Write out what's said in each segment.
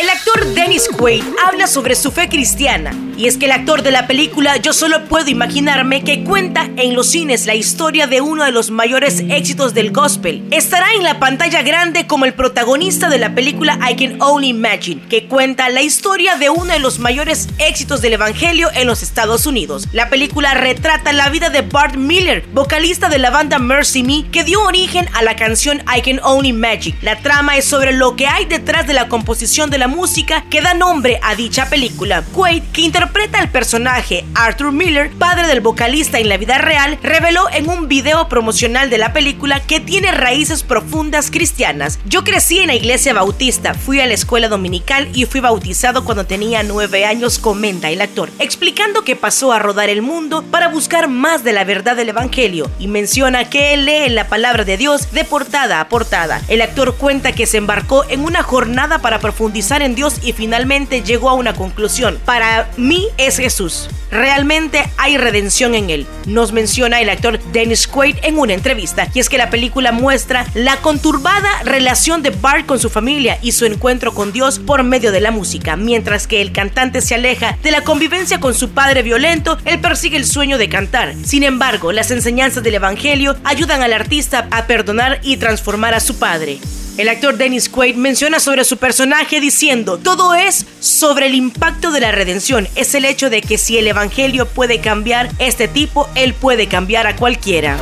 El actor Dennis Quaid habla sobre su fe cristiana, y es que el actor de la película Yo solo puedo imaginarme que cuenta en los cines la historia de uno de los mayores éxitos del gospel. Estará en la pantalla grande como el protagonista de la película I Can Only Imagine, que cuenta la historia de uno de los mayores éxitos del evangelio en los Estados Unidos. La película retrata la vida de Bart Miller, vocalista de la banda Mercy Me, que dio origen a la canción I Can Only Imagine. La trama es sobre lo que hay detrás de la composición de la música que da nombre a dicha película. Quaid, que interpreta al personaje Arthur Miller, padre del vocalista en la vida real, reveló en un video promocional de la película que tiene raíces profundas cristianas. Yo crecí en la iglesia bautista, fui a la escuela dominical y fui bautizado cuando tenía nueve años, comenta el actor, explicando que pasó a rodar el mundo para buscar más de la verdad del evangelio y menciona que él lee la palabra de Dios de portada a portada. El actor cuenta que se embarcó en una jornada para profundizar en Dios y finalmente llegó a una conclusión. Para mí es Jesús. Realmente hay redención en él, nos menciona el actor Dennis Quaid en una entrevista. Y es que la película muestra la conturbada relación de Bart con su familia y su encuentro con Dios por medio de la música. Mientras que el cantante se aleja de la convivencia con su padre violento, él persigue el sueño de cantar. Sin embargo, las enseñanzas del Evangelio ayudan al artista a perdonar y transformar a su padre. El actor Dennis Quaid menciona sobre su personaje diciendo, todo es sobre el impacto de la redención, es el hecho de que si el Evangelio puede cambiar este tipo, él puede cambiar a cualquiera.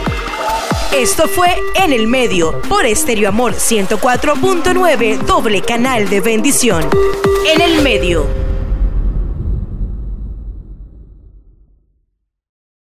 Esto fue En el Medio por Estéreo Amor 104.9, doble canal de bendición. En el Medio.